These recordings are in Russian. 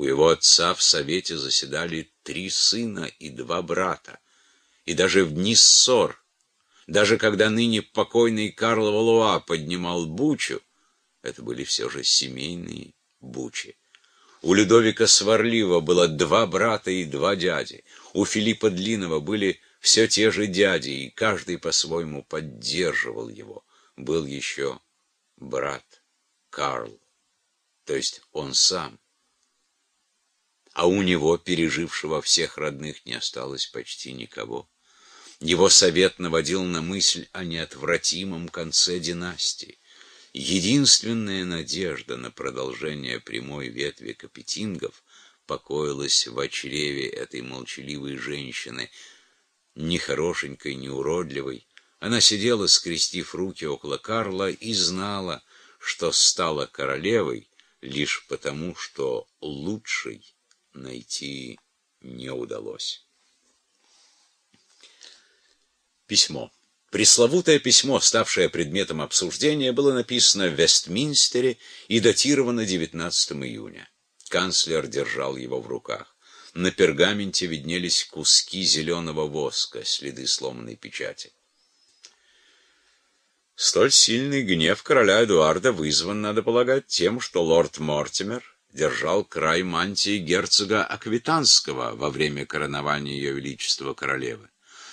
У его отца в совете заседали три сына и два брата. И даже в дни ссор, даже когда ныне покойный Карл Валуа поднимал бучу, это были все же семейные бучи. У Людовика Сварлива было два брата и два дяди. У Филиппа Длинного были все те же дяди, и каждый по-своему поддерживал его. Был еще брат Карл, то есть он сам. А у него, пережившего всех родных, не осталось почти никого. Его совет наводил на мысль о неотвратимом конце династии. Единственная надежда на продолжение прямой ветви капетингов покоилась в чреве этой молчаливой женщины, ни хорошенькой, ни уродливой. Она сидела, скрестив руки около Карла, и знала, что стала королевой лишь потому, что лучшей найти не удалось. Письмо. Пресловутое письмо, ставшее предметом обсуждения, было написано в Вестминстере и датировано 19 июня. Канцлер держал его в руках. На пергаменте виднелись куски зеленого воска, следы сломанной печати. Столь сильный гнев короля Эдуарда вызван, надо полагать, тем, что лорд Мортимер держал край мантии герцога Аквитанского во время коронования ее величества королевы.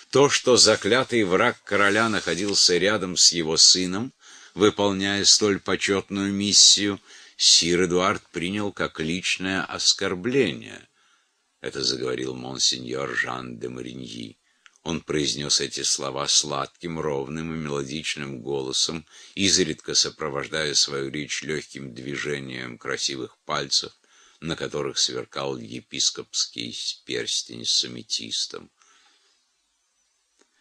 То, что заклятый враг короля находился рядом с его сыном, выполняя столь почетную миссию, сир Эдуард принял как личное оскорбление. Это заговорил монсеньор Жан де Мариньи. Он произнес эти слова сладким, ровным и мелодичным голосом, изредка сопровождая свою речь легким движением красивых пальцев, на которых сверкал епископский перстень с аметистом.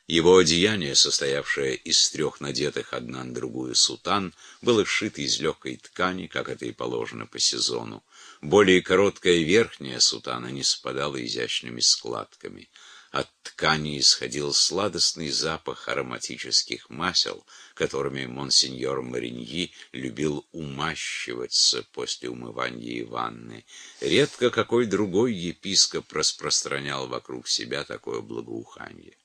Его одеяние, состоявшее из трех надетых одна на другую сутан, было сшито из легкой ткани, как это и положено по сезону. Более короткая верхняя сутана не спадала изящными складками. От ткани исходил сладостный запах ароматических масел, которыми монсеньор Мариньи любил умащиваться после умывания и ванны. Редко какой другой епископ распространял вокруг себя такое благоухание.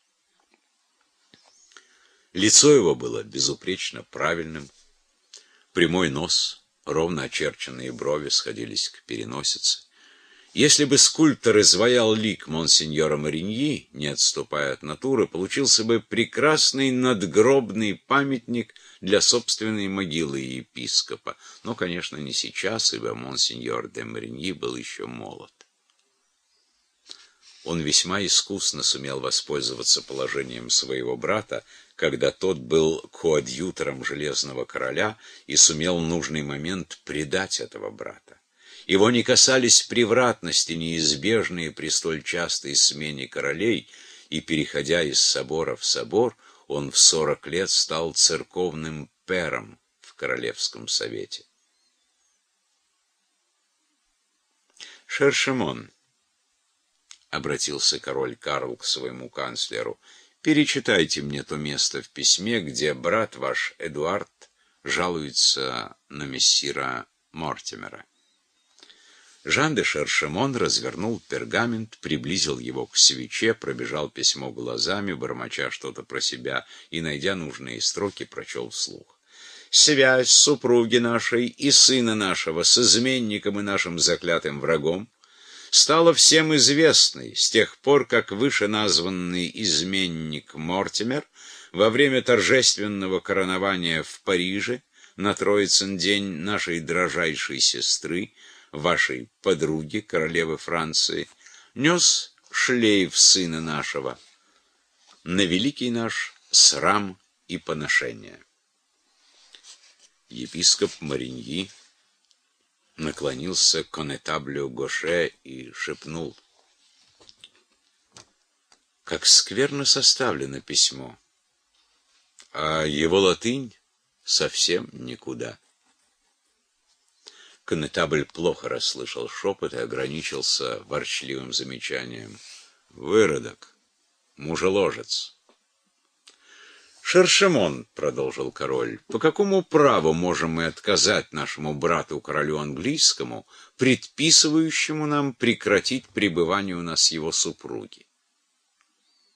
Лицо его было безупречно правильным, прямой нос, ровно очерченные брови сходились к переносице. Если бы скульптор изваял лик монсеньора Мариньи, не отступая от натуры, получился бы прекрасный надгробный памятник для собственной могилы епископа. Но, конечно, не сейчас, ибо монсеньор де Мариньи был еще молод. Он весьма искусно сумел воспользоваться положением своего брата, когда тот был коадьютором Железного Короля и сумел в нужный момент предать этого брата. Его не касались превратности, неизбежные при столь частой смене королей, и, переходя из собора в собор, он в сорок лет стал церковным пером в Королевском совете. Шершемон, — обратился король Карл к своему канцлеру, — Перечитайте мне то место в письме, где брат ваш Эдуард жалуется на мессира Мортимера. Жан де Шершемон развернул пергамент, приблизил его к свече, пробежал письмо глазами, бормоча что-то про себя, и, найдя нужные строки, прочел вслух. «Связь супруги нашей и сына нашего с изменником и нашим заклятым врагом стало всем известной с тех пор, как вышеназванный изменник Мортимер во время торжественного коронования в Париже на Троицын день нашей дрожайшей сестры, вашей подруги, королевы Франции, нес шлейф сына нашего на великий наш срам и поношение. Епископ Мариньи наклонился к конетаблю Гоше и шепнул. Как скверно составлено письмо, а его латынь совсем никуда. Конетабль плохо расслышал шепот и ограничился ворчливым замечанием. «Выродок! Мужеложец!» «Шершемон», — продолжил король, — «по какому праву можем мы отказать нашему брату-королю английскому, предписывающему нам прекратить пребывание у нас его супруги?»